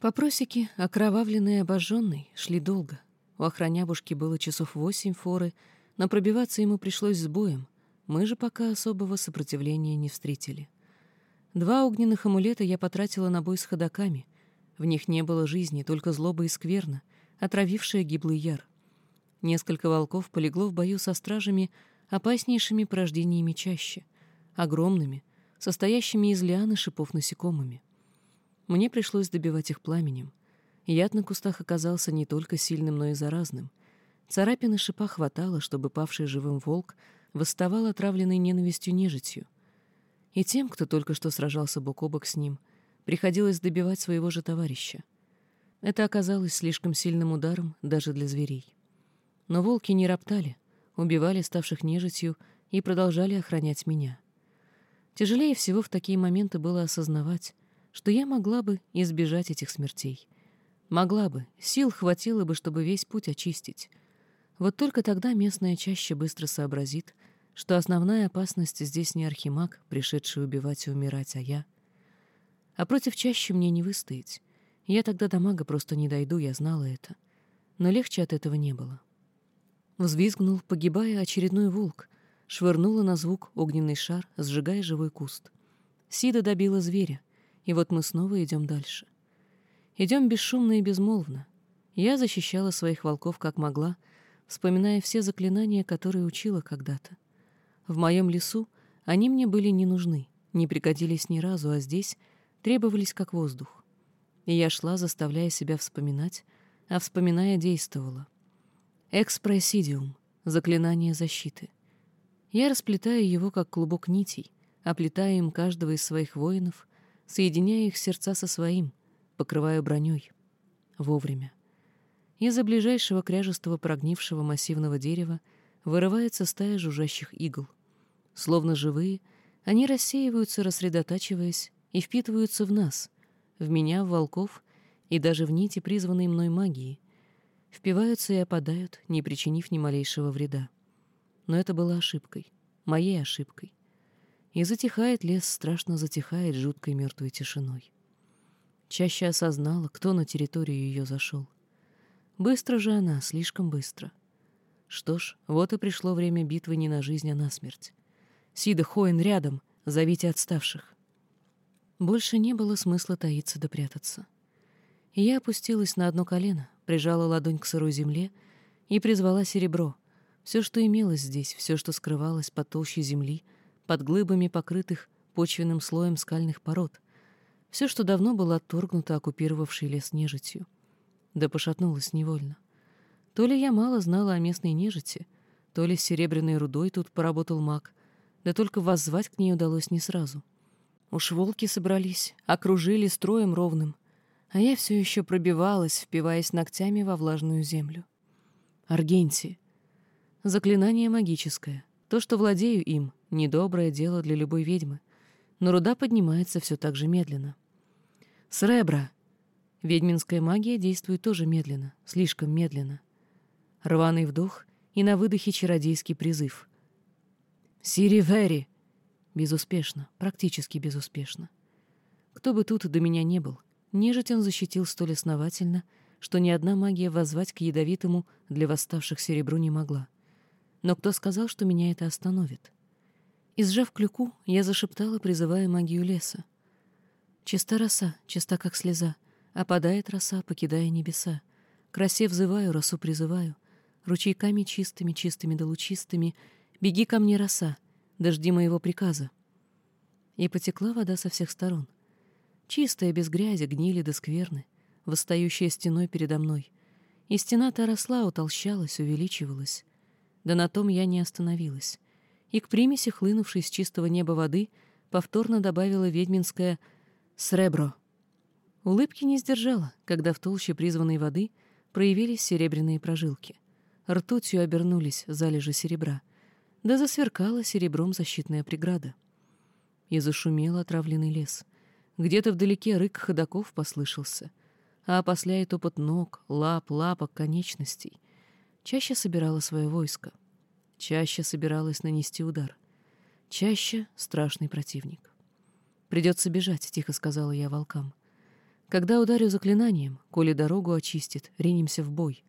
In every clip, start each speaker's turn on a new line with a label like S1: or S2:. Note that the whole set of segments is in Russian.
S1: По просеке, окровавленные и обожженный, шли долго. У охранябушки было часов восемь форы, но пробиваться ему пришлось с боем. Мы же пока особого сопротивления не встретили. Два огненных амулета я потратила на бой с ходоками. В них не было жизни, только злоба и скверна, отравившая гиблый яр. Несколько волков полегло в бою со стражами, опаснейшими порождениями чаще, огромными, состоящими из лиан и шипов насекомыми. Мне пришлось добивать их пламенем. Яд на кустах оказался не только сильным, но и заразным. Царапины шипа хватало, чтобы павший живым волк восставал отравленной ненавистью нежитью. И тем, кто только что сражался бок о бок с ним, приходилось добивать своего же товарища. Это оказалось слишком сильным ударом даже для зверей. Но волки не роптали, убивали ставших нежитью и продолжали охранять меня. Тяжелее всего в такие моменты было осознавать, что я могла бы избежать этих смертей. Могла бы, сил хватило бы, чтобы весь путь очистить. Вот только тогда местная чаще быстро сообразит, что основная опасность здесь не архимаг, пришедший убивать и умирать, а я. А против чаще мне не выстоять. Я тогда до мага просто не дойду, я знала это. Но легче от этого не было. Взвизгнул, погибая очередной волк, швырнула на звук огненный шар, сжигая живой куст. Сида добила зверя, и вот мы снова идем дальше. Идем бесшумно и безмолвно. Я защищала своих волков как могла, вспоминая все заклинания, которые учила когда-то. В моем лесу они мне были не нужны, не пригодились ни разу, а здесь требовались как воздух. И я шла, заставляя себя вспоминать, а вспоминая действовала. Экспрессидиум — заклинание защиты. Я расплетаю его, как клубок нитей, оплетая им каждого из своих воинов, соединяя их сердца со своим, покрываю броней. Вовремя. Из-за ближайшего кряжестого прогнившего массивного дерева вырывается стая жужжащих игл. Словно живые, они рассеиваются, рассредотачиваясь, и впитываются в нас, в меня, в волков и даже в нити, призванной мной магии. Впиваются и опадают, не причинив ни малейшего вреда. Но это была ошибкой, моей ошибкой. И затихает лес, страшно затихает жуткой мертвой тишиной. Чаще осознала, кто на территорию ее зашел. Быстро же она, слишком быстро. Что ж, вот и пришло время битвы не на жизнь, а на смерть. Сида Хоин рядом, зовите отставших. Больше не было смысла таиться да прятаться. Я опустилась на одно колено, прижала ладонь к сырой земле и призвала серебро, все, что имелось здесь, все, что скрывалось под толщей земли — под глыбами покрытых почвенным слоем скальных пород. Все, что давно было отторгнуто оккупировавшей лес нежитью. Да пошатнулась невольно. То ли я мало знала о местной нежити, то ли с серебряной рудой тут поработал маг, да только воззвать к ней удалось не сразу. Уж волки собрались, окружили строем ровным, а я все еще пробивалась, впиваясь ногтями во влажную землю. Аргентия. Заклинание магическое. То, что владею им, Недоброе дело для любой ведьмы. Но руда поднимается все так же медленно. Сребра! Ведьминская магия действует тоже медленно, слишком медленно. Рваный вдох и на выдохе чародейский призыв. «Сири-вери!» Безуспешно, практически безуспешно. Кто бы тут до меня не был, нежить он защитил столь основательно, что ни одна магия воззвать к ядовитому для восставших серебру не могла. Но кто сказал, что меня это остановит? И сжав клюку, я зашептала, призывая магию леса. Чиста роса, чиста как слеза, опадает роса, покидая небеса. Красе взываю, росу призываю, ручейками чистыми, чистыми да лучистыми, беги ко мне, роса, дожди моего приказа. И потекла вода со всех сторон. Чистая, без грязи, гнили да скверны, восстающая стеной передо мной. И стена-то росла, утолщалась, увеличивалась. Да на том я не остановилась и к примеси, хлынувшей с чистого неба воды, повторно добавила ведьминское «сребро». Улыбки не сдержала, когда в толще призванной воды проявились серебряные прожилки. Ртутью обернулись залежи серебра, да засверкала серебром защитная преграда. И зашумел отравленный лес. Где-то вдалеке рык ходаков послышался, а опосля и топот ног, лап, лапок, конечностей. Чаще собирала свое войско — Чаще собиралась нанести удар. Чаще страшный противник. «Придется бежать», — тихо сказала я волкам. Когда ударю заклинанием, коли дорогу очистит, ринемся в бой.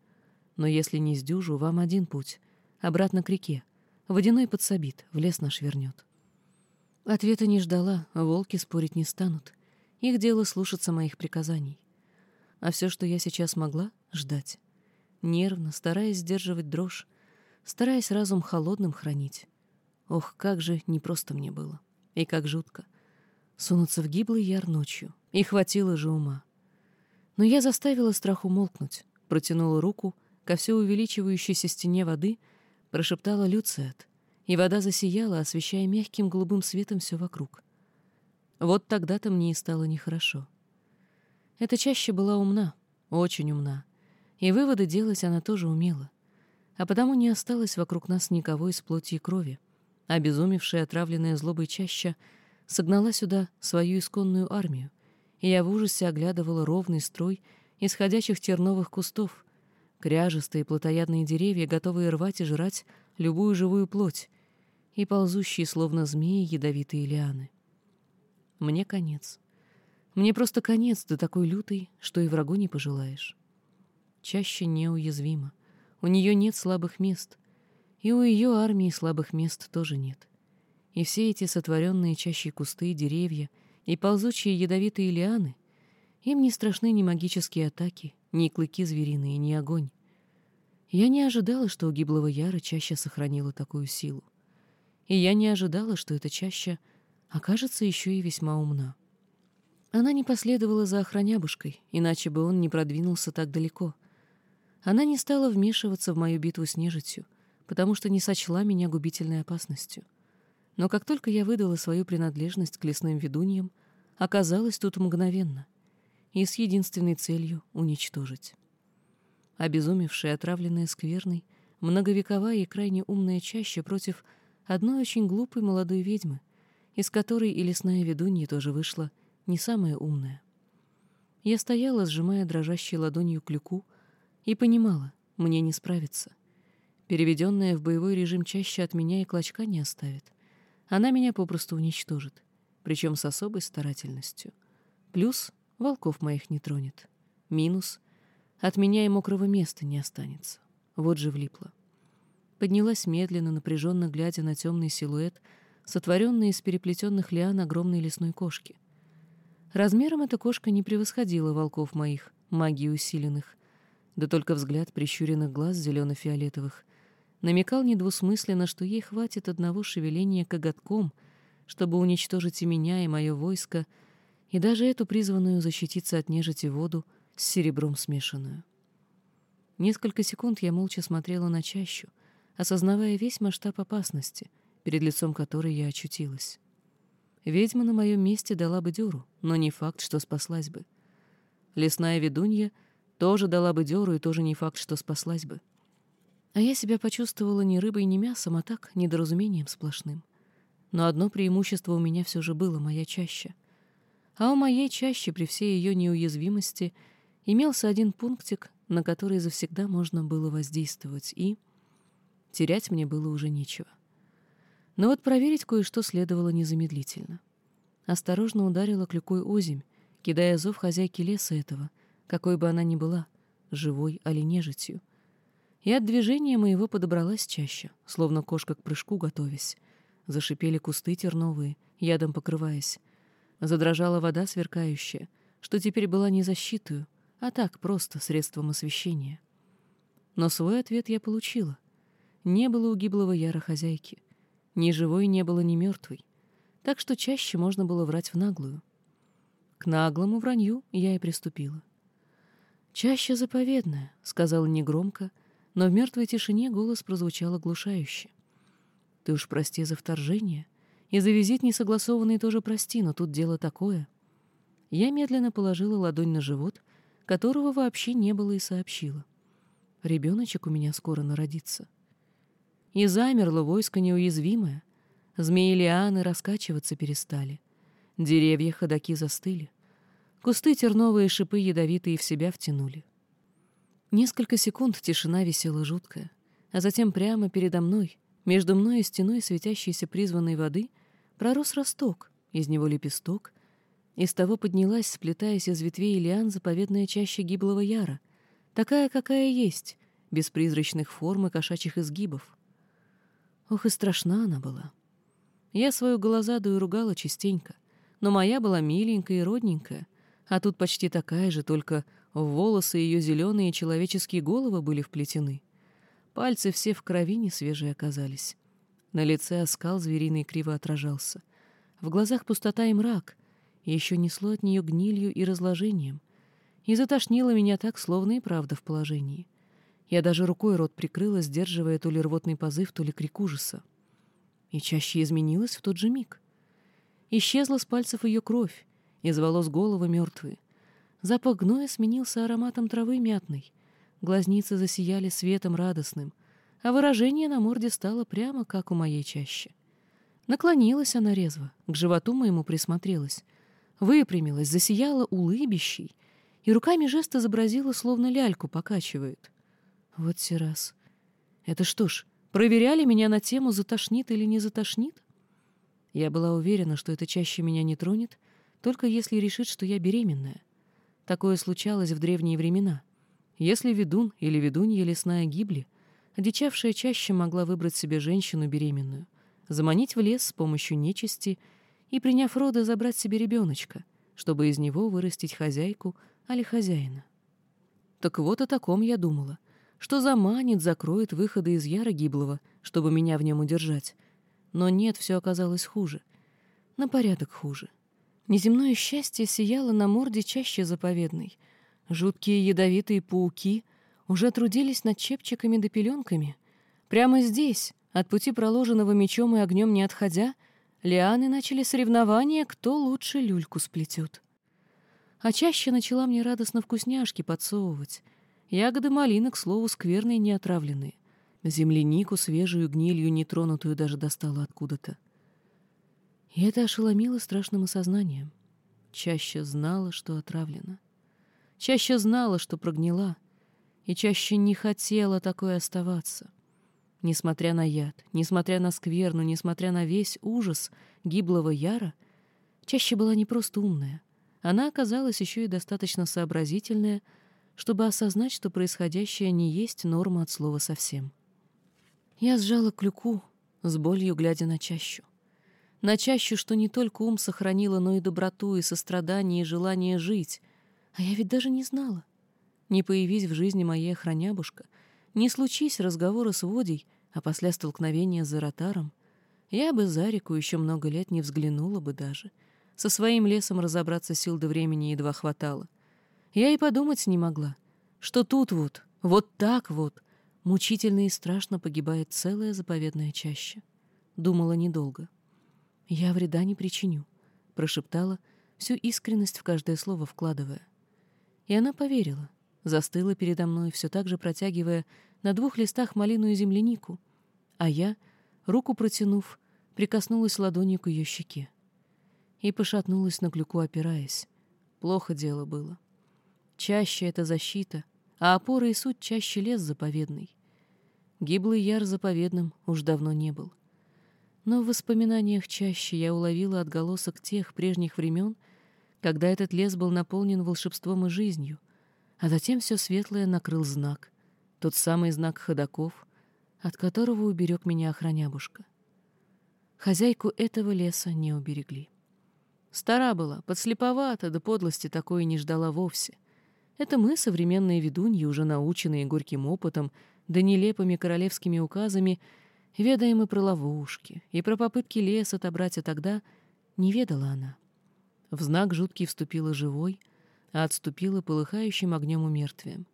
S1: Но если не сдюжу, вам один путь. Обратно к реке. Водяной подсобит, в лес наш вернет. Ответа не ждала, волки спорить не станут. Их дело слушаться моих приказаний. А все, что я сейчас могла, — ждать. Нервно, стараясь сдерживать дрожь, стараясь разум холодным хранить. Ох, как же непросто мне было. И как жутко. Сунуться в гиблый яр ночью. И хватило же ума. Но я заставила страх умолкнуть, протянула руку ко все увеличивающейся стене воды, прошептала «Люциат», и вода засияла, освещая мягким голубым светом все вокруг. Вот тогда-то мне и стало нехорошо. Эта чаще была умна, очень умна, и выводы делать она тоже умела, а потому не осталось вокруг нас никого из плоти и крови, Обезумевшая, отравленная злобой чаща согнала сюда свою исконную армию, и я в ужасе оглядывала ровный строй исходящих терновых кустов, кряжестые плотоядные деревья, готовые рвать и жрать любую живую плоть, и ползущие, словно змеи, ядовитые лианы. Мне конец. Мне просто конец до такой лютой, что и врагу не пожелаешь. Чаще неуязвима. У нее нет слабых мест — и у ее армии слабых мест тоже нет. И все эти сотворенные чаще кусты, деревья и ползучие ядовитые лианы, им не страшны ни магические атаки, ни клыки звериные, ни огонь. Я не ожидала, что у гиблого Яра чаще сохранила такую силу. И я не ожидала, что эта чаща окажется еще и весьма умна. Она не последовала за охранябушкой, иначе бы он не продвинулся так далеко. Она не стала вмешиваться в мою битву с нежитью — потому что не сочла меня губительной опасностью. Но как только я выдала свою принадлежность к лесным ведуньям, оказалась тут мгновенно и с единственной целью — уничтожить. Обезумевшая, отравленная скверной, многовековая и крайне умная чаще против одной очень глупой молодой ведьмы, из которой и лесная ведунья тоже вышла не самая умная. Я стояла, сжимая дрожащей ладонью клюку, и понимала, мне не справиться — Переведенная в боевой режим чаще от меня и клочка не оставит. Она меня попросту уничтожит, причем с особой старательностью. Плюс волков моих не тронет. Минус — от меня и мокрого места не останется. Вот же влипла. Поднялась медленно, напряженно глядя на темный силуэт, сотворенный из переплетенных лиан огромной лесной кошки. Размером эта кошка не превосходила волков моих, магии усиленных, да только взгляд прищуренных глаз зелено-фиолетовых намекал недвусмысленно, что ей хватит одного шевеления коготком, чтобы уничтожить и меня, и мое войско, и даже эту призванную защититься от нежити воду с серебром смешанную. Несколько секунд я молча смотрела на чащу, осознавая весь масштаб опасности, перед лицом которой я очутилась. Ведьма на моем месте дала бы дёру, но не факт, что спаслась бы. Лесная ведунья тоже дала бы дёру, и тоже не факт, что спаслась бы. А я себя почувствовала не рыбой, не мясом, а так, недоразумением сплошным. Но одно преимущество у меня все же было, моя чаще. А у моей чаще, при всей ее неуязвимости, имелся один пунктик, на который завсегда можно было воздействовать, и... Терять мне было уже нечего. Но вот проверить кое-что следовало незамедлительно. Осторожно ударила клюкой озимь, кидая зов хозяйки леса этого, какой бы она ни была, живой или нежитью — и от движения моего подобралась чаще, словно кошка к прыжку готовясь. Зашипели кусты терновые, ядом покрываясь. Задрожала вода сверкающая, что теперь была не защитою, а так просто средством освещения. Но свой ответ я получила. Не было у гиблого яра хозяйки. Ни живой не было, ни мертвой. Так что чаще можно было врать в наглую. К наглому вранью я и приступила. «Чаще заповедная», — сказала негромко, — но в мертвой тишине голос прозвучал оглушающе. «Ты уж прости за вторжение, и за визит несогласованный тоже прости, но тут дело такое». Я медленно положила ладонь на живот, которого вообще не было, и сообщила. «Ребеночек у меня скоро народится». И замерло войско неуязвимое. Змеи-лианы раскачиваться перестали. Деревья ходаки застыли. Кусты терновые шипы ядовитые в себя втянули. Несколько секунд тишина висела жуткая, а затем прямо передо мной, между мной и стеной светящейся призванной воды, пророс росток, из него лепесток, Из того поднялась, сплетаясь из ветвей лиан, заповедная чаще гиблого яра, такая, какая есть, без призрачных форм и кошачьих изгибов. Ох, и страшна она была. Я свою голозадую ругала частенько, но моя была миленькая и родненькая, а тут почти такая же, только волосы ее зеленые человеческие головы были вплетены. Пальцы все в крови не свежие оказались. На лице оскал звериный криво отражался. В глазах пустота и мрак, еще несло от нее гнилью и разложением. И затошнило меня так, словно и правда в положении. Я даже рукой рот прикрыла, сдерживая то ли рвотный позыв, то ли крик ужаса. И чаще изменилась в тот же миг. Исчезла с пальцев ее кровь, из волос головы мертвые. Запах гноя сменился ароматом травы мятной. Глазницы засияли светом радостным, а выражение на морде стало прямо как у моей чаще. Наклонилась она резво, к животу моему присмотрелась, выпрямилась, засияла улыбящей, и руками жест изобразила, словно ляльку покачивает. Вот раз. Это что ж, проверяли меня на тему, затошнит или не затошнит? Я была уверена, что это чаще меня не тронет, только если решит, что я беременная. Такое случалось в древние времена. Если ведун или ведунья лесная гибли, одичавшая чаще могла выбрать себе женщину беременную, заманить в лес с помощью нечисти и, приняв роды, забрать себе ребеночка, чтобы из него вырастить хозяйку, али хозяина. Так вот о таком я думала, что заманит, закроет выходы из Яра Гиблого, чтобы меня в нем удержать. Но нет, все оказалось хуже. На порядок хуже. Неземное счастье сияло на морде чаще заповедной. Жуткие ядовитые пауки уже трудились над чепчиками да пеленками. Прямо здесь, от пути проложенного мечом и огнем не отходя, лианы начали соревнования, кто лучше люльку сплетет. А чаще начала мне радостно вкусняшки подсовывать — Ягоды малины, к слову, скверные, не отравленные. Землянику, свежую гнилью, нетронутую, даже достала откуда-то. И это ошеломило страшным осознанием. Чаще знала, что отравлена. Чаще знала, что прогнила. И чаще не хотела такой оставаться. Несмотря на яд, несмотря на скверну, несмотря на весь ужас гиблого яра, чаще была не просто умная. Она оказалась еще и достаточно сообразительная, чтобы осознать, что происходящее не есть норма от слова совсем. Я сжала клюку, с болью глядя на чащу. На чащу, что не только ум сохранила, но и доброту, и сострадание, и желание жить. А я ведь даже не знала. Не появись в жизни моей охранябушка, не случись разговора с Водей, а после столкновения с Заратаром, я бы за реку еще много лет не взглянула бы даже. Со своим лесом разобраться сил до времени едва хватало. Я и подумать не могла, что тут вот, вот так вот, мучительно и страшно погибает целая заповедная чаща. Думала недолго. «Я вреда не причиню», — прошептала, всю искренность в каждое слово вкладывая. И она поверила, застыла передо мной, все так же протягивая на двух листах малину и землянику, а я, руку протянув, прикоснулась ладонью к ее щеке и пошатнулась на клюку, опираясь. Плохо дело было. Чаще это защита, а опора и суть чаще лес заповедный. Гиблый яр заповедным уж давно не был. Но в воспоминаниях чаще я уловила отголосок тех прежних времен, когда этот лес был наполнен волшебством и жизнью, а затем все светлое накрыл знак, тот самый знак ходаков, от которого уберег меня охранябушка. Хозяйку этого леса не уберегли. Стара была, подслеповата, да подлости такой не ждала вовсе — это мы, современные ведуньи, уже наученные горьким опытом, да нелепыми королевскими указами, ведаем и про ловушки, и про попытки лес отобрать, а тогда не ведала она. В знак жуткий вступила живой, а отступила полыхающим огнем умертвием.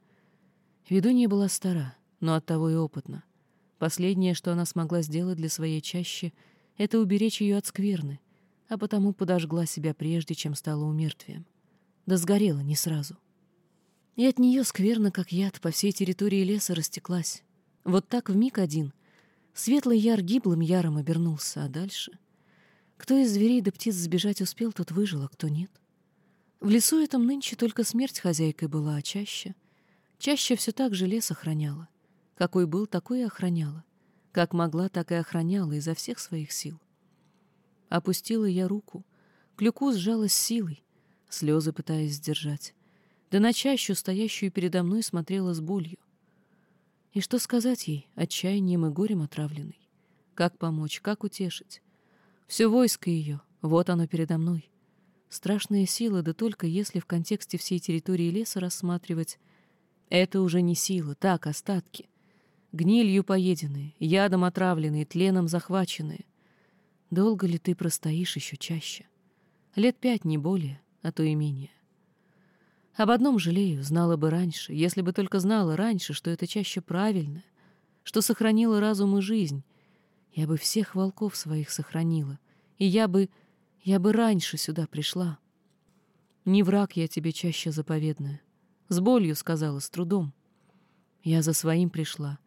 S1: Ведунья была стара, но оттого и опытна. Последнее, что она смогла сделать для своей чащи, это уберечь ее от скверны, а потому подожгла себя прежде, чем стала умертвием. Да сгорела не сразу. И от нее скверно, как яд, по всей территории леса растеклась. Вот так в миг один. Светлый яр гиблым яром обернулся, а дальше... Кто из зверей да птиц сбежать успел, тот выжил, а кто нет. В лесу этом нынче только смерть хозяйкой была, а чаще... Чаще все так же лес охраняла. Какой был, такой и охраняла. Как могла, так и охраняла изо всех своих сил. Опустила я руку, клюку сжалась силой, слезы пытаясь сдержать. Да на чащу, стоящую передо мной, смотрела с болью. И что сказать ей, отчаянием и горем отравленной? Как помочь, как утешить? Все войско ее, вот оно передо мной. Страшная сила, да только если в контексте всей территории леса рассматривать, это уже не сила, так, остатки. Гнилью поеденные, ядом отравленные, тленом захваченные. Долго ли ты простоишь еще чаще? Лет пять, не более, а то и менее. Об одном жалею, знала бы раньше, если бы только знала раньше, что это чаще правильно, что сохранила разум и жизнь. Я бы всех волков своих сохранила, и я бы... я бы раньше сюда пришла. Не враг я тебе чаще заповедная. С болью сказала, с трудом. Я за своим пришла.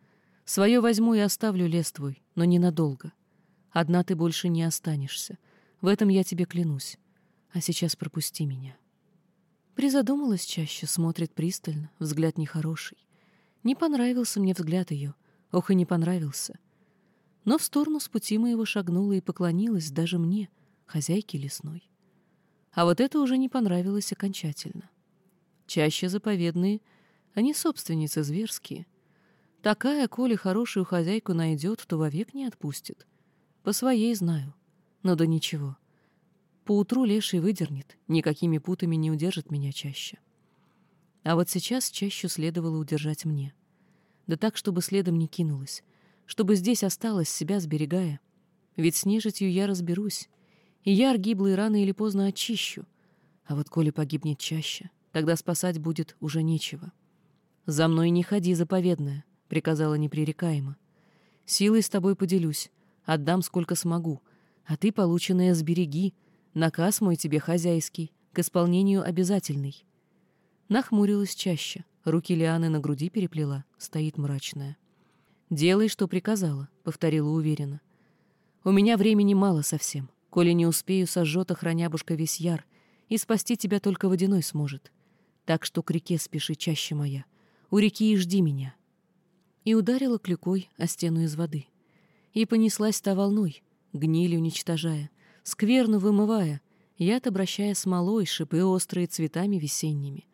S1: Свое возьму и оставлю лес твой, но ненадолго. Одна ты больше не останешься. В этом я тебе клянусь. А сейчас пропусти меня. Призадумалась чаще, смотрит пристально, взгляд нехороший. Не понравился мне взгляд ее, ох и не понравился. Но в сторону с пути моего шагнула и поклонилась даже мне, хозяйке лесной. А вот это уже не понравилось окончательно. Чаще заповедные, они собственницы зверские. Такая, коли хорошую хозяйку найдет, то вовек не отпустит. По своей знаю. Но да ничего. Поутру леший выдернет, никакими путами не удержит меня чаще. А вот сейчас чаще следовало удержать мне. Да так, чтобы следом не кинулась, чтобы здесь осталась, себя сберегая. Ведь с нежитью я разберусь, и яр гиблый рано или поздно очищу. А вот коли погибнет чаще, тогда спасать будет уже нечего. «За мной не ходи, заповедная», — приказала непререкаемо. «Силой с тобой поделюсь, отдам сколько смогу, а ты полученное сбереги, Наказ мой тебе хозяйский, к исполнению обязательный. Нахмурилась чаще, руки Лианы на груди переплела, стоит мрачная. «Делай, что приказала», — повторила уверенно. «У меня времени мало совсем. Коли не успею, сожжет охранябушка весь яр, и спасти тебя только водяной сможет. Так что к реке спеши чаще моя. У реки и жди меня». И ударила клюкой о стену из воды. И понеслась та волной, гниль уничтожая, скверну вымывая, яд обращая смолой, шипы острые цветами весенними,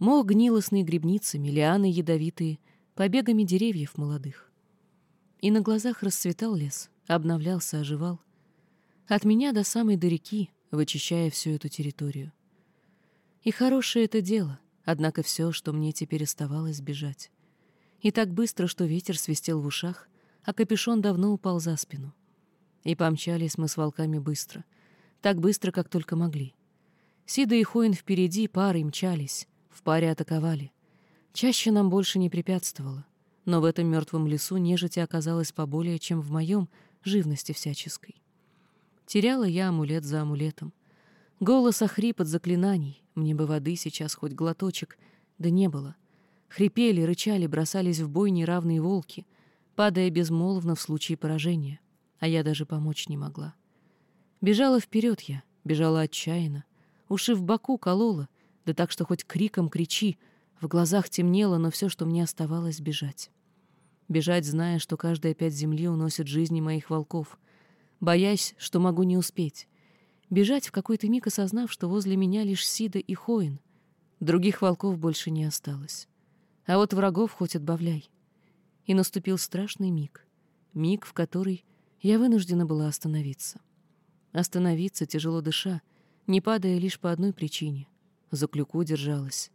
S1: мох гнилостный грибницами, лианы ядовитые, побегами деревьев молодых. И на глазах расцветал лес, обновлялся, оживал. От меня до самой до реки, вычищая всю эту территорию. И хорошее это дело, однако все, что мне теперь оставалось бежать. И так быстро, что ветер свистел в ушах, а капюшон давно упал за спину. И помчались мы с волками быстро. Так быстро, как только могли. Сида и Хоин впереди парой мчались, в паре атаковали. Чаще нам больше не препятствовало. Но в этом мертвом лесу нежити оказалось поболее, чем в моем живности всяческой. Теряла я амулет за амулетом. Голос охрип от заклинаний. Мне бы воды сейчас хоть глоточек. Да не было. Хрипели, рычали, бросались в бой неравные волки, падая безмолвно в случае поражения а я даже помочь не могла. Бежала вперед я, бежала отчаянно, уши в боку колола, да так, что хоть криком кричи, в глазах темнело, но все, что мне оставалось, бежать. Бежать, зная, что каждая пять земли уносит жизни моих волков, боясь, что могу не успеть. Бежать в какой-то миг осознав, что возле меня лишь Сида и Хоин. Других волков больше не осталось. А вот врагов хоть отбавляй. И наступил страшный миг. Миг, в который я вынуждена была остановиться. Остановиться, тяжело дыша, не падая лишь по одной причине. За клюку держалась.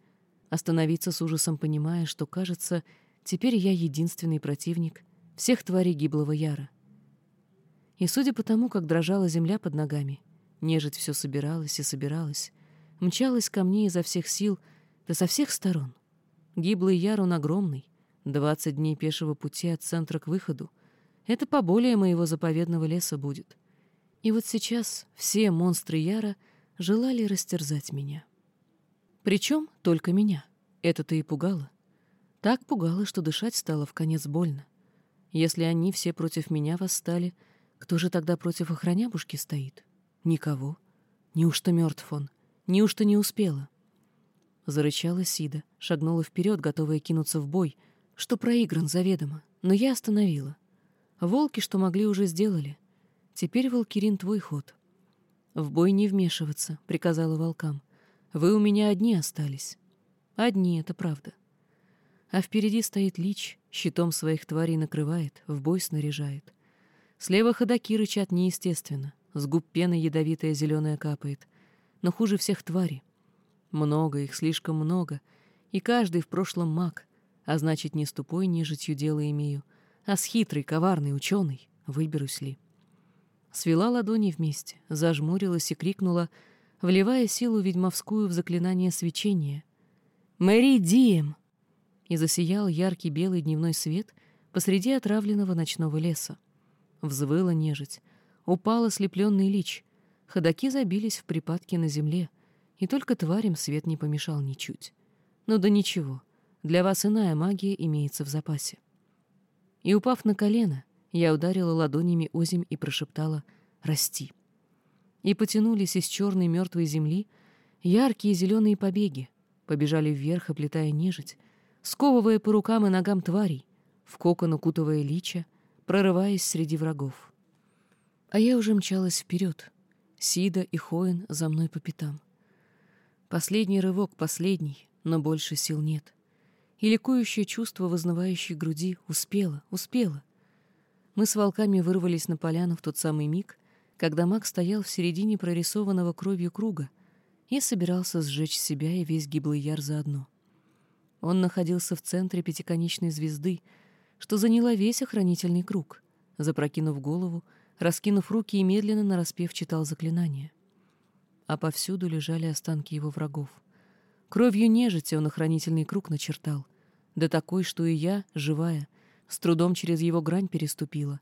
S1: Остановиться с ужасом, понимая, что, кажется, теперь я единственный противник всех тварей гиблого яра. И судя по тому, как дрожала земля под ногами, нежить все собиралась и собиралась, мчалась ко мне изо всех сил, да со всех сторон. Гиблый яр он огромный, двадцать дней пешего пути от центра к выходу — это поболее моего заповедного леса будет. И вот сейчас все монстры Яра желали растерзать меня. Причем только меня. Это-то и пугало. Так пугало, что дышать стало в конец больно. Если они все против меня восстали, кто же тогда против охранябушки стоит? Никого. Неужто мертв он? Неужто не успела? Зарычала Сида, шагнула вперед, готовая кинуться в бой, что проигран заведомо, но я остановила. Волки, что могли, уже сделали. Теперь, Волкирин, твой ход. В бой не вмешиваться, приказала волкам. Вы у меня одни остались. Одни, это правда. А впереди стоит лич, щитом своих тварей накрывает, в бой снаряжает. Слева ходаки рычат неестественно, с губ пены ядовитая зеленая капает. Но хуже всех твари. Много их, слишком много, и каждый в прошлом маг, а значит, не с тупой нежитью дело имею, а с хитрой, коварной, ученой, выберусь ли. Свела ладони вместе, зажмурилась и крикнула, вливая силу ведьмовскую в заклинание свечения. «Мэри Дием!» И засиял яркий белый дневной свет посреди отравленного ночного леса. Взвыла нежить, упал ослепленный лич, ходаки забились в припадке на земле, и только тварям свет не помешал ничуть. Ну да ничего, для вас иная магия имеется в запасе. И, упав на колено, я ударила ладонями озимь и прошептала «Расти». И потянулись из черной мертвой земли яркие зеленые побеги, побежали вверх, оплетая нежить, сковывая по рукам и ногам тварей, в кокон укутывая лича, прорываясь среди врагов. А я уже мчалась вперед, Сида и Хоин за мной по пятам. Последний рывок, последний, но больше сил нет. И ликующее чувство вознывающей груди успело, успело. Мы с волками вырвались на поляну в тот самый миг, когда маг стоял в середине прорисованного кровью круга и собирался сжечь себя и весь гиблый яр заодно. Он находился в центре пятиконечной звезды, что заняла весь охранительный круг. Запрокинув голову, раскинув руки и медленно нараспев читал заклинание. А повсюду лежали останки его врагов. Кровью нежити он охранительный круг начертал, да такой, что и я, живая, с трудом через его грань переступила.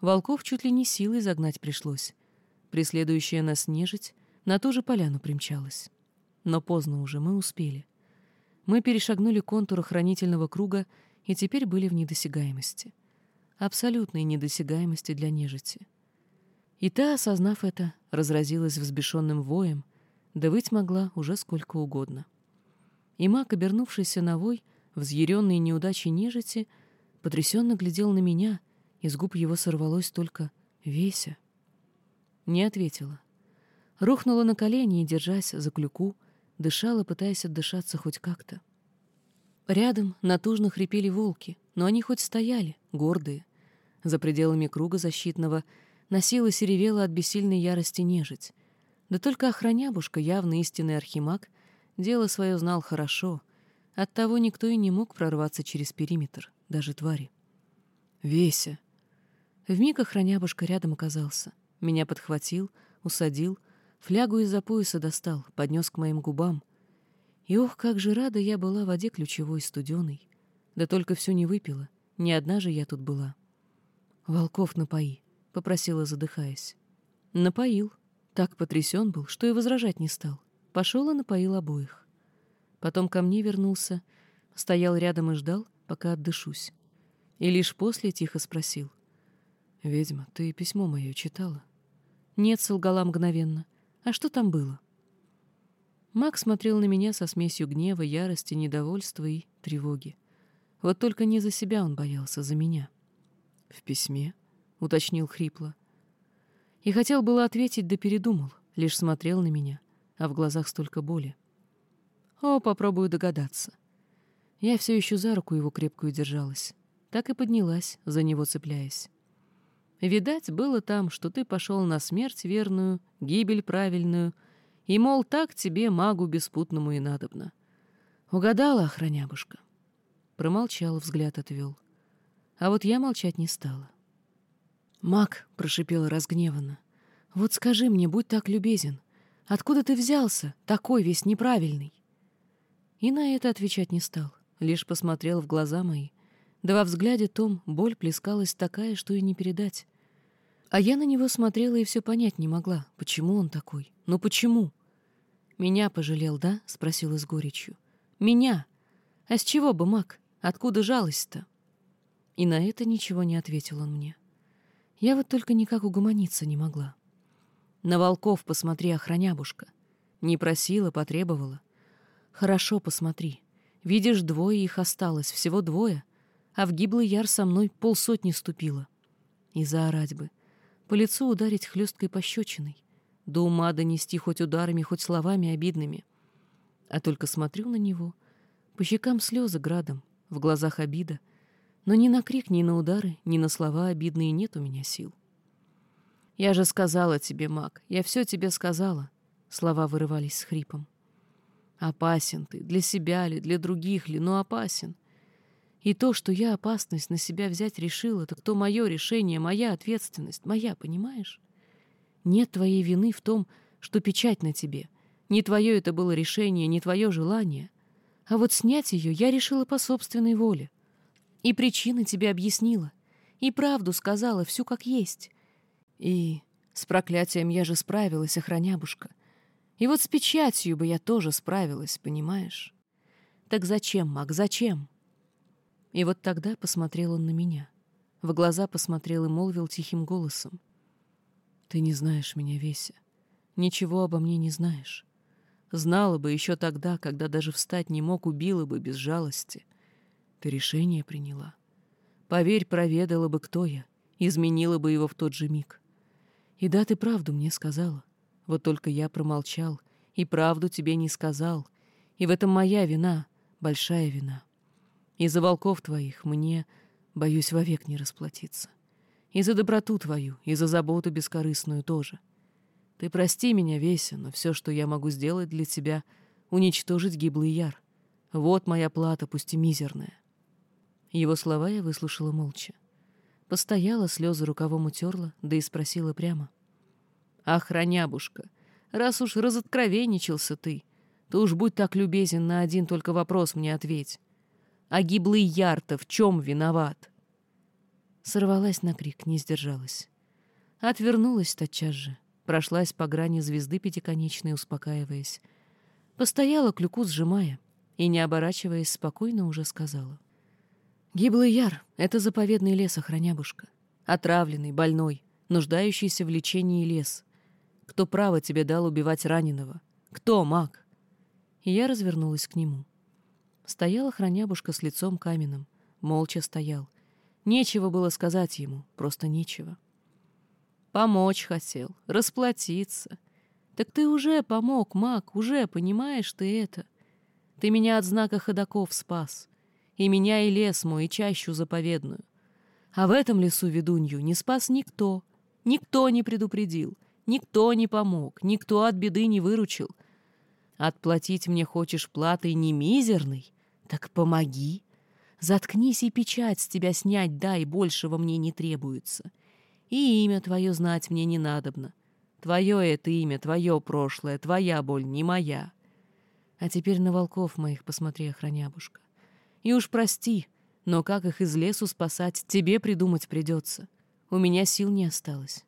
S1: Волков чуть ли не силой загнать пришлось. Преследующая нас нежить на ту же поляну примчалась. Но поздно уже, мы успели. Мы перешагнули контур охранительного круга и теперь были в недосягаемости. Абсолютной недосягаемости для нежити. И та, осознав это, разразилась взбешенным воем, да выть могла уже сколько угодно. И маг, обернувшийся на вой, взъяренный неудачей нежити, потрясенно глядел на меня, из губ его сорвалось только «Веся». Не ответила. Рухнула на колени и, держась за клюку, дышала, пытаясь отдышаться хоть как-то. Рядом натужно хрипели волки, но они хоть стояли, гордые. За пределами круга защитного носилась и ревела от бессильной ярости нежить. Да только охранябушка, явно истинный архимаг, дело свое знал хорошо — Оттого никто и не мог прорваться через периметр, даже твари. «Веся!» Вмиг охранябушка рядом оказался. Меня подхватил, усадил, флягу из-за пояса достал, поднес к моим губам. И ох, как же рада я была воде ключевой студеной. Да только все не выпила, не одна же я тут была. «Волков напои», — попросила, задыхаясь. Напоил. Так потрясен был, что и возражать не стал. Пошел и напоил обоих. Потом ко мне вернулся, стоял рядом и ждал, пока отдышусь. И лишь после тихо спросил. «Ведьма, ты письмо мое читала?» «Нет», — солгала мгновенно. «А что там было?» Мак смотрел на меня со смесью гнева, ярости, недовольства и тревоги. Вот только не за себя он боялся, за меня. «В письме?» — уточнил хрипло. И хотел было ответить, да передумал, лишь смотрел на меня, а в глазах столько боли. О, попробую догадаться. Я все еще за руку его крепкую держалась. Так и поднялась, за него цепляясь. Видать, было там, что ты пошел на смерть верную, гибель правильную, и, мол, так тебе, магу беспутному, и надобно. Угадала охранябушка. Промолчал, взгляд отвел. А вот я молчать не стала. «Маг», — прошипела разгневанно, — «вот скажи мне, будь так любезен, откуда ты взялся, такой весь неправильный?» И на это отвечать не стал, лишь посмотрел в глаза мои. Да во взгляде том боль плескалась такая, что и не передать. А я на него смотрела и все понять не могла, почему он такой. Ну почему? «Меня пожалел, да?» — спросила с горечью. «Меня! А с чего бы, маг? Откуда жалость-то?» И на это ничего не ответил он мне. Я вот только никак угомониться не могла. На волков посмотри, охранябушка. Не просила, потребовала. Хорошо посмотри. Видишь, двое их осталось, всего двое, а в гиблый яр со мной полсотни ступило. И заорать бы. По лицу ударить хлесткой пощечиной. До ума донести хоть ударами, хоть словами обидными. А только смотрю на него. По щекам слезы градом, в глазах обида. Но ни на крик, ни на удары, ни на слова обидные нет у меня сил. «Я же сказала тебе, маг, я все тебе сказала», — слова вырывались с хрипом. «Опасен ты, для себя ли, для других ли, но опасен. И то, что я опасность на себя взять решила, так то мое решение, моя ответственность, моя, понимаешь? Нет твоей вины в том, что печать на тебе. Не твое это было решение, не твое желание. А вот снять ее я решила по собственной воле. И причины тебе объяснила. И правду сказала, всю как есть. И с проклятием я же справилась, охранябушка. И вот с печатью бы я тоже справилась, понимаешь? Так зачем, Мак, зачем? И вот тогда посмотрел он на меня. В глаза посмотрел и молвил тихим голосом. «Ты не знаешь меня, Веся. Ничего обо мне не знаешь. Знала бы еще тогда, когда даже встать не мог, убила бы без жалости. Ты решение приняла. Поверь, проведала бы, кто я, изменила бы его в тот же миг. И да, ты правду мне сказала. Вот только я промолчал и правду тебе не сказал. И в этом моя вина, большая вина. И за волков твоих мне, боюсь, вовек не расплатиться. И за доброту твою, и за заботу бескорыстную тоже. Ты прости меня, Веся, но все, что я могу сделать для тебя, уничтожить гиблый яр. Вот моя плата, пусть и мизерная. Его слова я выслушала молча. Постояла, слезы рукавом утерла, да и спросила прямо. «Ах, ранябушка, раз уж разоткровенничался ты, то уж будь так любезен на один только вопрос мне ответь. А гиблый Ярта в чем виноват?» Сорвалась на крик, не сдержалась. Отвернулась тотчас же, прошлась по грани звезды пятиконечной, успокаиваясь. Постояла, клюку сжимая, и, не оборачиваясь, спокойно уже сказала. «Гиблый яр — это заповедный лес, охранябушка. Отравленный, больной, нуждающийся в лечении лес. Кто право тебе дал убивать раненого? Кто, маг?» И я развернулась к нему. Стояла хранябушка с лицом каменным, молча стоял. Нечего было сказать ему, просто нечего. Помочь хотел, расплатиться. Так ты уже помог, маг, уже понимаешь ты это. Ты меня от знака ходаков спас. И меня, и лес мой, и чащу заповедную. А в этом лесу ведунью не спас никто. Никто не предупредил, никто не помог, никто от беды не выручил. Отплатить мне хочешь платой не мизерной? Так помоги. Заткнись и печать с тебя снять, да, и большего мне не требуется. И имя твое знать мне не надобно. Твое это имя, твое прошлое, твоя боль, не моя. А теперь на волков моих посмотри, охранябушка. И уж прости, но как их из лесу спасать, тебе придумать придется. У меня сил не осталось.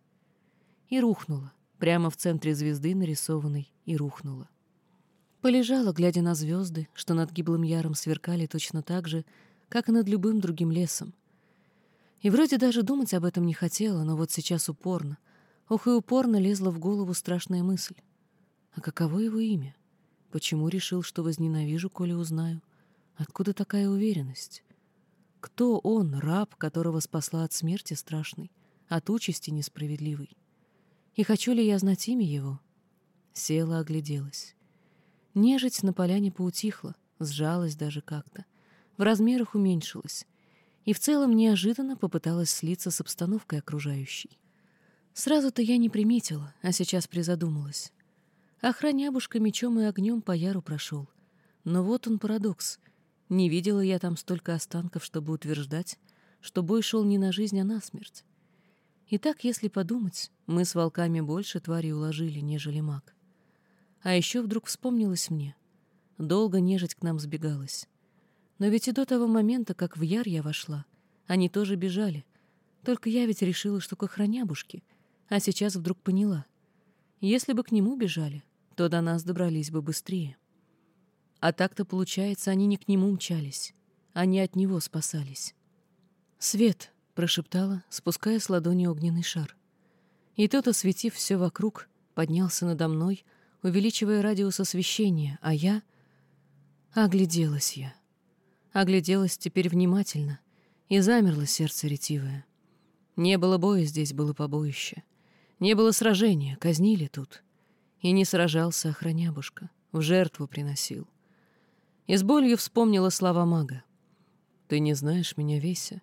S1: И рухнула, прямо в центре звезды нарисованной, и рухнула. Полежала, глядя на звезды, что над гиблым яром сверкали точно так же, как и над любым другим лесом. И вроде даже думать об этом не хотела, но вот сейчас упорно, ох и упорно лезла в голову страшная мысль. А каково его имя? Почему решил, что возненавижу, коли узнаю? Откуда такая уверенность? Кто он, раб, которого спасла от смерти страшной, от участи несправедливой? И хочу ли я знать имя его? Села, огляделась. Нежить на поляне поутихла, сжалась даже как-то, в размерах уменьшилась, и в целом неожиданно попыталась слиться с обстановкой окружающей. Сразу-то я не приметила, а сейчас призадумалась. Охранябушка мечом и огнем по яру прошел. Но вот он парадокс. Не видела я там столько останков, чтобы утверждать, что бой шел не на жизнь, а на смерть. И так, если подумать, мы с волками больше тварей уложили, нежели маг. А еще вдруг вспомнилось мне. Долго нежить к нам сбегалась. Но ведь и до того момента, как в яр я вошла, они тоже бежали. Только я ведь решила, что к охранябушке, а сейчас вдруг поняла. Если бы к нему бежали, то до нас добрались бы быстрее. А так-то, получается, они не к нему мчались, они от него спасались. «Свет!» — прошептала, спуская с ладони огненный шар. И тот, осветив все вокруг, поднялся надо мной, увеличивая радиус освещения, а я... Огляделась я. Огляделась теперь внимательно, и замерло сердце ретивое. Не было боя здесь, было побоище. Не было сражения, казнили тут. И не сражался охранябушка, в жертву приносил. И с болью вспомнила слова мага. «Ты не знаешь меня, Веся.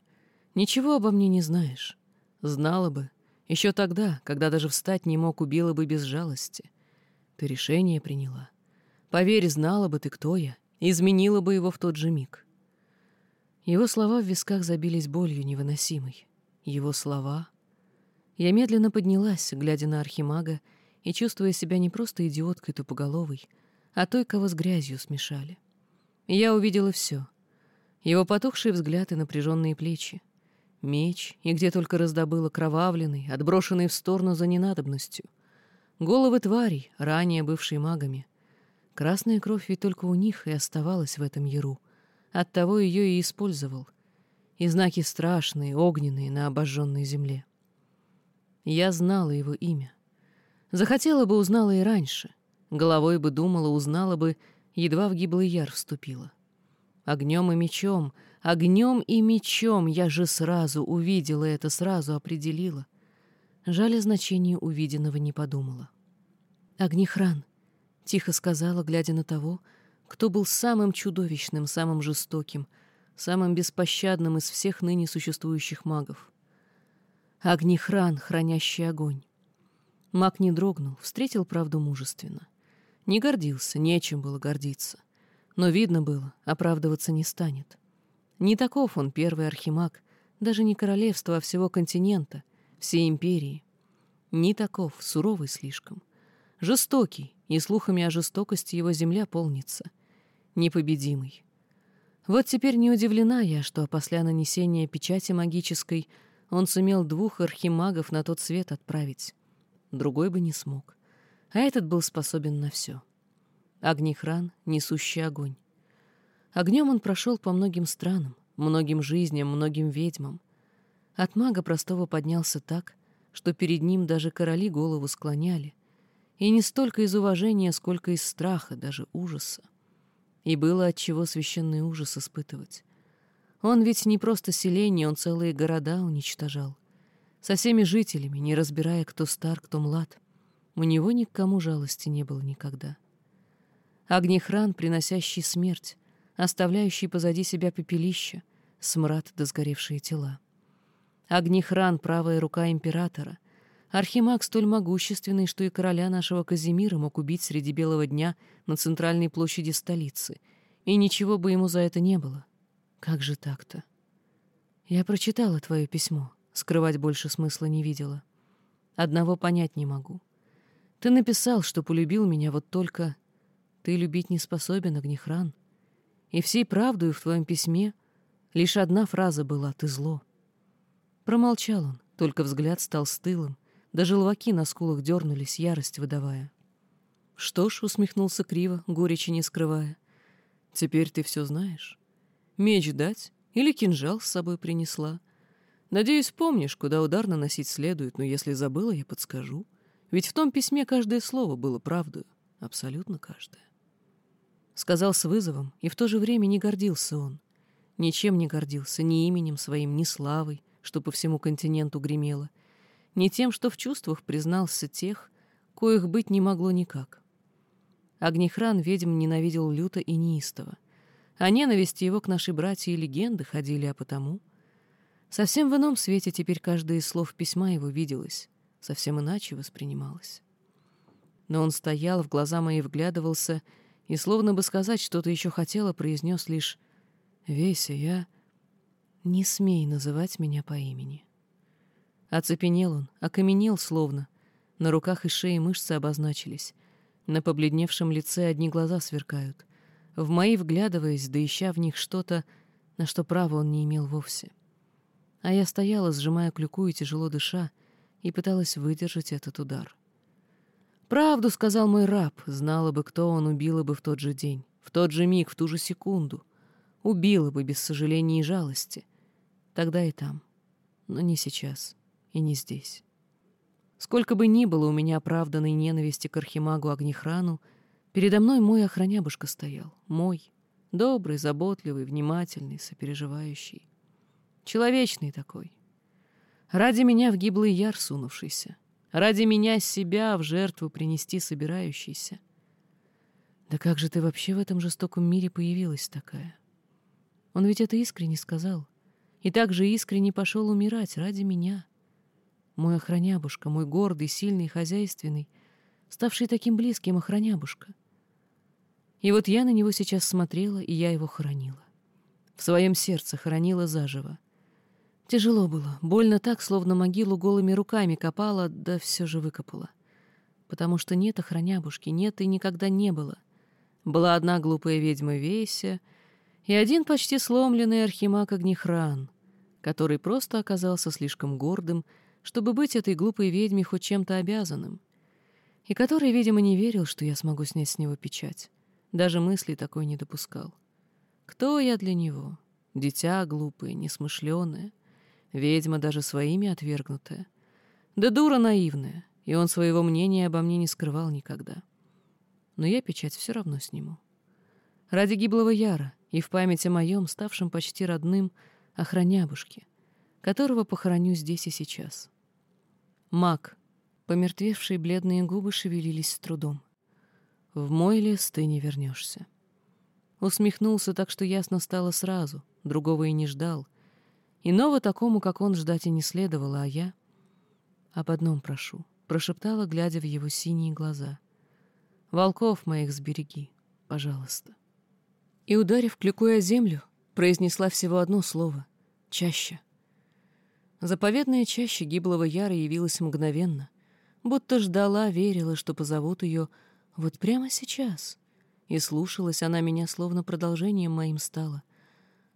S1: Ничего обо мне не знаешь. Знала бы. Еще тогда, когда даже встать не мог, убила бы без жалости. Ты решение приняла. Поверь, знала бы ты, кто я, изменила бы его в тот же миг». Его слова в висках забились болью невыносимой. Его слова... Я медленно поднялась, глядя на архимага, и чувствуя себя не просто идиоткой тупоголовой, а той, кого с грязью смешали. Я увидела все. Его потухший взгляд и напряженные плечи. Меч, и где только раздобыла кровавленный, отброшенный в сторону за ненадобностью. Головы тварей, ранее бывшие магами. Красная кровь ведь только у них и оставалась в этом яру. Оттого ее и использовал. И знаки страшные, огненные на обожженной земле. Я знала его имя. Захотела бы, узнала и раньше. Головой бы думала, узнала бы, едва в гиблый яр вступила. Огнем и мечом, огнем и мечом я же сразу увидела это, сразу определила. Жаль, о значении увиденного не подумала. «Огнехран», — тихо сказала, глядя на того, кто был самым чудовищным, самым жестоким, самым беспощадным из всех ныне существующих магов. Огнехран, хранящий огонь. Маг не дрогнул, встретил правду мужественно. Не гордился, нечем было гордиться. Но видно было, оправдываться не станет. Не таков он первый архимаг, даже не королевства, а всего континента, всей империи. Не таков, суровый слишком. Жестокий, и слухами о жестокости его земля полнится. Непобедимый. Вот теперь не удивлена я, что после нанесения печати магической он сумел двух архимагов на тот свет отправить другой бы не смог. А этот был способен на все. Огнехран, несущий огонь. Огнем он прошел по многим странам, многим жизням, многим ведьмам. От мага простого поднялся так, что перед ним даже короли голову склоняли. И не столько из уважения, сколько из страха, даже ужаса. И было от чего священный ужас испытывать. Он ведь не просто селение, он целые города уничтожал со всеми жителями, не разбирая, кто стар, кто млад. У него ни к кому жалости не было никогда. Огнехран, приносящий смерть, оставляющий позади себя пепелище, смрад да сгоревшие тела. Огнехран, правая рука императора, архимаг столь могущественный, что и короля нашего Казимира мог убить среди белого дня на центральной площади столицы, и ничего бы ему за это не было. Как же так-то? Я прочитала твое письмо, Скрывать больше смысла не видела. Одного понять не могу. Ты написал, что полюбил меня, вот только ты любить не способен, Огнехран. И всей правдой в твоем письме лишь одна фраза была «ты зло». Промолчал он, только взгляд стал стылым, даже лваки на скулах дернулись, ярость выдавая. «Что ж», — усмехнулся криво, горечи не скрывая, — «теперь ты все знаешь. Меч дать или кинжал с собой принесла?» Надеюсь, помнишь, куда удар наносить следует, но если забыла, я подскажу. Ведь в том письме каждое слово было правдой, абсолютно каждое. Сказал с вызовом, и в то же время не гордился он. Ничем не гордился, ни именем своим, ни славой, что по всему континенту гремело, ни тем, что в чувствах признался тех, коих быть не могло никак. Огнехран ведьм ненавидел люто и неистово, а ненависти его к нашей братье и легенды ходили, а потому — Совсем в ином свете теперь каждое из слов письма его виделось, совсем иначе воспринималось. Но он стоял, в глаза мои вглядывался и, словно бы сказать что-то еще хотела, произнес лишь «Веся, я...» «Не смей называть меня по имени». Оцепенел он, окаменел словно. На руках и шее мышцы обозначились. На побледневшем лице одни глаза сверкают. В мои вглядываясь, да ища в них что-то, на что право он не имел вовсе. — а я стояла, сжимая клюку и тяжело дыша, и пыталась выдержать этот удар. «Правду», — сказал мой раб, — знала бы, кто он, убила бы в тот же день, в тот же миг, в ту же секунду. Убила бы без сожаления и жалости. Тогда и там. Но не сейчас и не здесь. Сколько бы ни было у меня оправданной ненависти к архимагу Огнехрану, передо мной мой охранябушка стоял, мой, добрый, заботливый, внимательный, сопереживающий. Человечный такой. Ради меня в гиблый яр сунувшийся. Ради меня себя в жертву принести собирающийся. Да как же ты вообще в этом жестоком мире появилась такая? Он ведь это искренне сказал. И также искренне пошел умирать ради меня. Мой охранябушка, мой гордый, сильный, хозяйственный, ставший таким близким охранябушка. И вот я на него сейчас смотрела, и я его хоронила. В своем сердце хоронила заживо. Тяжело было, больно так, словно могилу голыми руками копала, да все же выкопала. Потому что нет охранябушки, нет и никогда не было. Была одна глупая ведьма Веся и один почти сломленный архимаг Огнехран, который просто оказался слишком гордым, чтобы быть этой глупой ведьме хоть чем-то обязанным, и который, видимо, не верил, что я смогу снять с него печать. Даже мысли такой не допускал. Кто я для него? Дитя глупое, несмышленое, ведьма даже своими отвергнутая. Да дура наивная, и он своего мнения обо мне не скрывал никогда. Но я печать все равно сниму. Ради гиблого Яра и в память о моем, ставшем почти родным, охранябушке, которого похороню здесь и сейчас. Маг. Помертвевшие бледные губы шевелились с трудом. В мой лес ты не вернешься. Усмехнулся так, что ясно стало сразу, другого и не ждал. Иного такому, как он, ждать и не следовало, а я... Об одном прошу, прошептала, глядя в его синие глаза. Волков моих сбереги, пожалуйста. И, ударив клюкой землю, произнесла всего одно слово — чаще — Заповедная чаще гиблого яра явилась мгновенно, будто ждала, верила, что позовут ее вот прямо сейчас. И слушалась она меня, словно продолжением моим стала.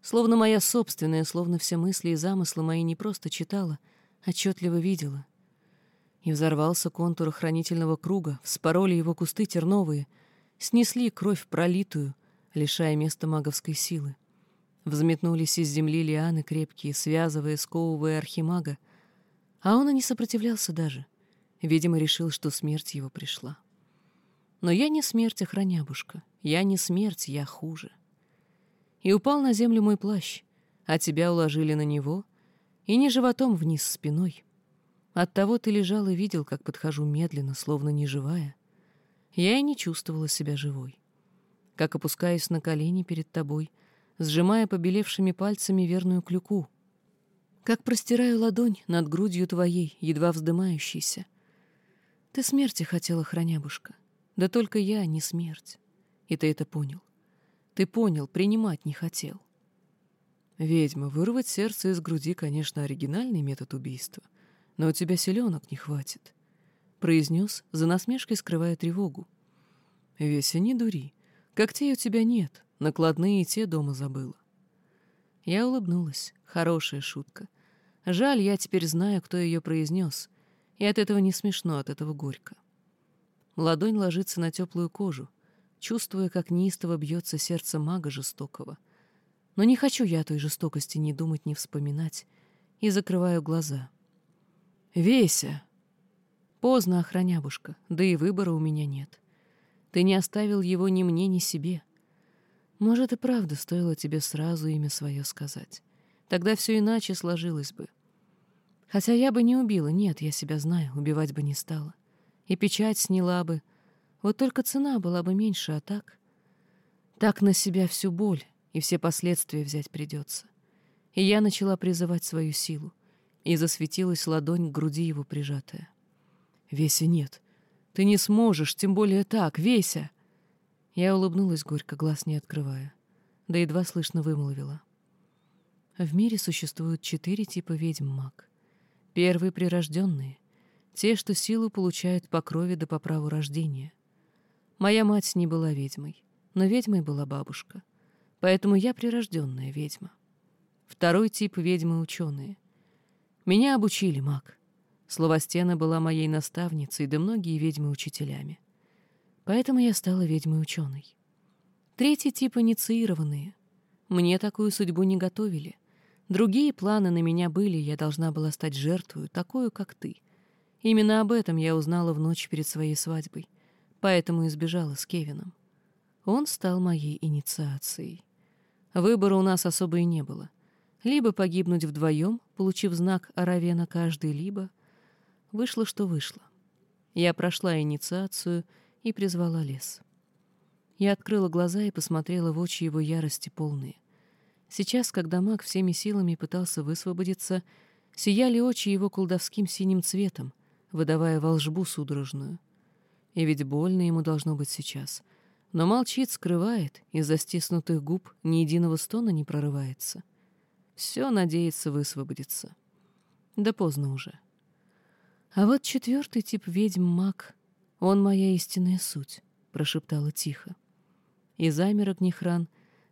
S1: Словно моя собственная, словно все мысли и замыслы мои не просто читала, отчетливо видела. И взорвался контур охранительного круга, вспороли его кусты терновые, снесли кровь пролитую, лишая места маговской силы. Взметнулись из земли лианы крепкие, связывая, сковывая архимага, а он и не сопротивлялся даже. Видимо, решил, что смерть его пришла. Но я не смерть, охранябушка. Я не смерть, я хуже. И упал на землю мой плащ, а тебя уложили на него, и не животом вниз спиной. Оттого ты лежал и видел, как подхожу медленно, словно неживая. Я и не чувствовала себя живой. Как опускаюсь на колени перед тобой — сжимая побелевшими пальцами верную клюку. Как простираю ладонь над грудью твоей, едва вздымающейся. Ты смерти хотела, хранябушка. Да только я не смерть. И ты это понял. Ты понял, принимать не хотел. Ведьма, вырвать сердце из груди, конечно, оригинальный метод убийства, но у тебя селенок не хватит. Произнес, за насмешкой скрывая тревогу. Веся, не дури. Когтей у тебя нет, Накладные те дома забыла. Я улыбнулась. Хорошая шутка. Жаль, я теперь знаю, кто ее произнес. И от этого не смешно, от этого горько. Ладонь ложится на теплую кожу, чувствуя, как неистово бьется сердце мага жестокого. Но не хочу я той жестокости ни думать, ни вспоминать, и закрываю глаза. «Веся!» Поздно, охранябушка, да и выбора у меня нет. Ты не оставил его ни мне, ни себе. Может, и правда стоило тебе сразу имя свое сказать. Тогда все иначе сложилось бы. Хотя я бы не убила, нет, я себя знаю, убивать бы не стала. И печать сняла бы. Вот только цена была бы меньше, а так... Так на себя всю боль и все последствия взять придется. И я начала призывать свою силу, и засветилась ладонь к груди его прижатая. «Веся, нет. Ты не сможешь, тем более так, Веся!» Я улыбнулась горько, глаз не открывая, да едва слышно вымолвила. В мире существуют четыре типа ведьм-маг. Первые — прирожденные, те, что силу получают по крови да по праву рождения. Моя мать не была ведьмой, но ведьмой была бабушка, поэтому я прирожденная ведьма. Второй тип — ведьмы-ученые. Меня обучили маг. Словостена была моей наставницей, да многие ведьмы — учителями. Поэтому я стала ведьмой-ученой. Третий тип — инициированные. Мне такую судьбу не готовили. Другие планы на меня были, я должна была стать жертвой, такую, как ты. Именно об этом я узнала в ночь перед своей свадьбой, поэтому избежала с Кевином. Он стал моей инициацией. Выбора у нас особо и не было. Либо погибнуть вдвоем, получив знак Аравена каждый, либо... Вышло, что вышло. Я прошла инициацию — и призвала лес. Я открыла глаза и посмотрела в очи его ярости полные. Сейчас, когда маг всеми силами пытался высвободиться, сияли очи его колдовским синим цветом, выдавая волжбу судорожную. И ведь больно ему должно быть сейчас. Но молчит, скрывает, из-за стиснутых губ ни единого стона не прорывается. Все надеется высвободиться. Да поздно уже. А вот четвертый тип ведьм-маг, он моя истинная суть, прошептала тихо. И замер огнехран,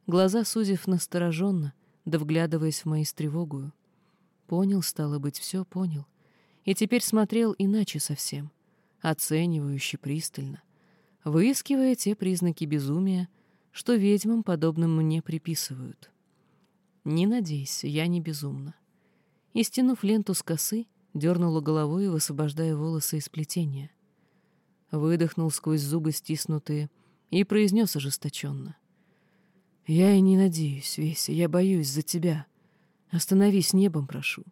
S1: глаза сузив настороженно, да вглядываясь в мои с тревогою. Понял, стало быть, все понял. И теперь смотрел иначе совсем, оценивающе пристально, выискивая те признаки безумия, что ведьмам, подобным мне, приписывают. Не надейся, я не безумна. И, стянув ленту с косы, дернула головой, высвобождая волосы из плетения. Выдохнул сквозь зубы стиснутые и произнес ожесточенно. «Я и не надеюсь, Веся, я боюсь за тебя. Остановись, небом прошу».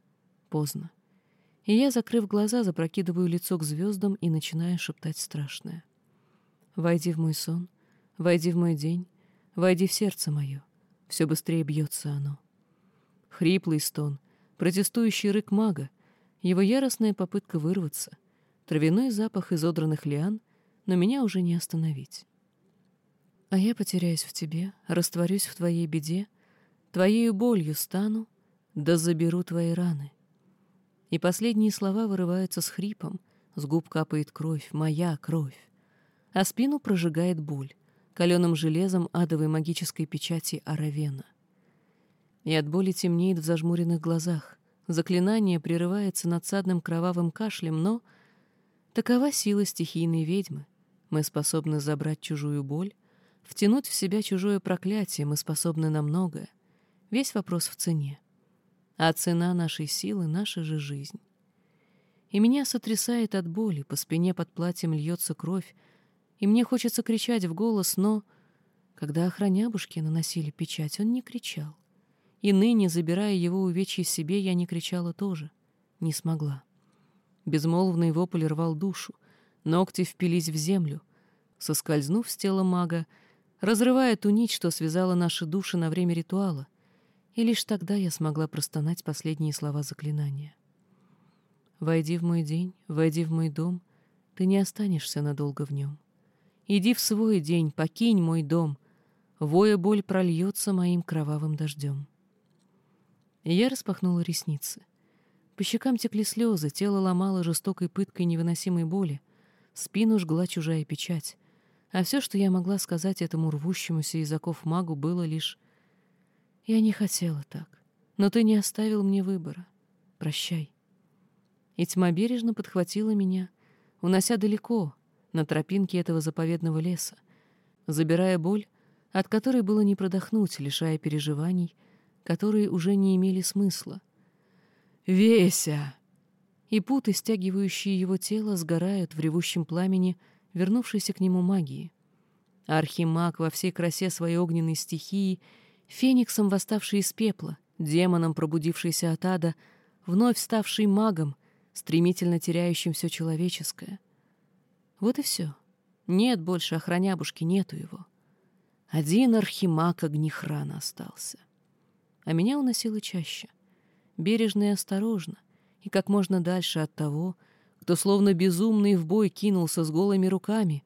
S1: Поздно. И я, закрыв глаза, запрокидываю лицо к звездам и начинаю шептать страшное. «Войди в мой сон, войди в мой день, войди в сердце мое, все быстрее бьется оно». Хриплый стон, протестующий рык мага, его яростная попытка вырваться, травяной запах изодранных лиан, но меня уже не остановить. А я потеряюсь в тебе, растворюсь в твоей беде, твоею болью стану, да заберу твои раны. И последние слова вырываются с хрипом, с губ капает кровь, моя кровь, а спину прожигает боль, каленым железом адовой магической печати Аравена. И от боли темнеет в зажмуренных глазах, Заклинание прерывается надсадным кровавым кашлем, но... Такова сила стихийной ведьмы. Мы способны забрать чужую боль, втянуть в себя чужое проклятие, мы способны на многое. Весь вопрос в цене. А цена нашей силы — наша же жизнь. И меня сотрясает от боли, по спине под платьем льется кровь, и мне хочется кричать в голос, но... Когда охранябушки наносили печать, он не кричал. И ныне, забирая его увечье себе, я не кричала тоже. Не смогла. Безмолвный вопль рвал душу. Ногти впились в землю. Соскользнув с тела мага, разрывая ту нить, что связала наши души на время ритуала. И лишь тогда я смогла простонать последние слова заклинания. «Войди в мой день, войди в мой дом, ты не останешься надолго в нем. Иди в свой день, покинь мой дом, воя боль прольется моим кровавым дождем». Я распахнула ресницы. По щекам текли слезы, тело ломало жестокой пыткой невыносимой боли, спину жгла чужая печать. А все, что я могла сказать этому рвущемуся из оков магу, было лишь «Я не хотела так, но ты не оставил мне выбора. Прощай». И тьма бережно подхватила меня, унося далеко, на тропинке этого заповедного леса, забирая боль, от которой было не продохнуть, лишая переживаний, которые уже не имели смысла. «Веся!» И путы, стягивающие его тело, сгорают в ревущем пламени, вернувшейся к нему магии. Архимаг во всей красе своей огненной стихии, фениксом восставший из пепла, демоном, пробудившийся от ада, вновь ставший магом, стремительно теряющим все человеческое. Вот и все. Нет больше охранябушки, нету его. Один архимаг огнехрана остался а меня уносило чаще. Бережно и осторожно, и как можно дальше от того, кто словно безумный в бой кинулся с голыми руками,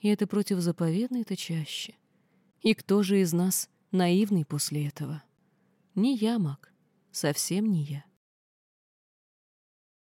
S1: и это против заповедной-то чаще. И кто же из нас наивный после этого? Не я, маг, совсем не я.